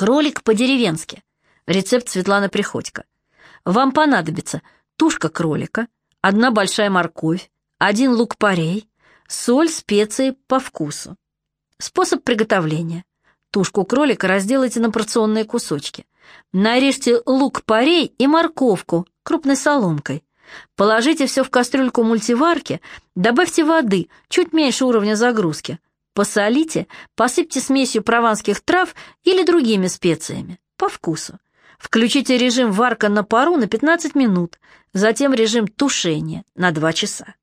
Кролик по-деревенски. Рецепт Светланы Приходько. Вам понадобится тушка кролика, одна большая морковь, один лук-порей, соль, специи по вкусу. Способ приготовления. Тушку кролика разделайте на порционные кусочки. Нарежьте лук-порей и морковку крупной соломкой. Положите все в кастрюльку мультиварки, добавьте воды, чуть меньше уровня загрузки. Посолите, посыпьте смесью прованских трав или другими специями, по вкусу. Включите режим варка на пару на 15 минут, затем режим тушения на 2 часа.